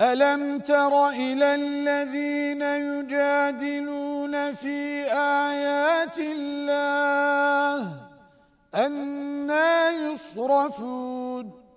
أَلَمْ تَرَ إِلَى الَّذِينَ يُجَادِلُونَ فِي آيَاتِ اللَّهِ أَنَّى يُصْرَفُونَ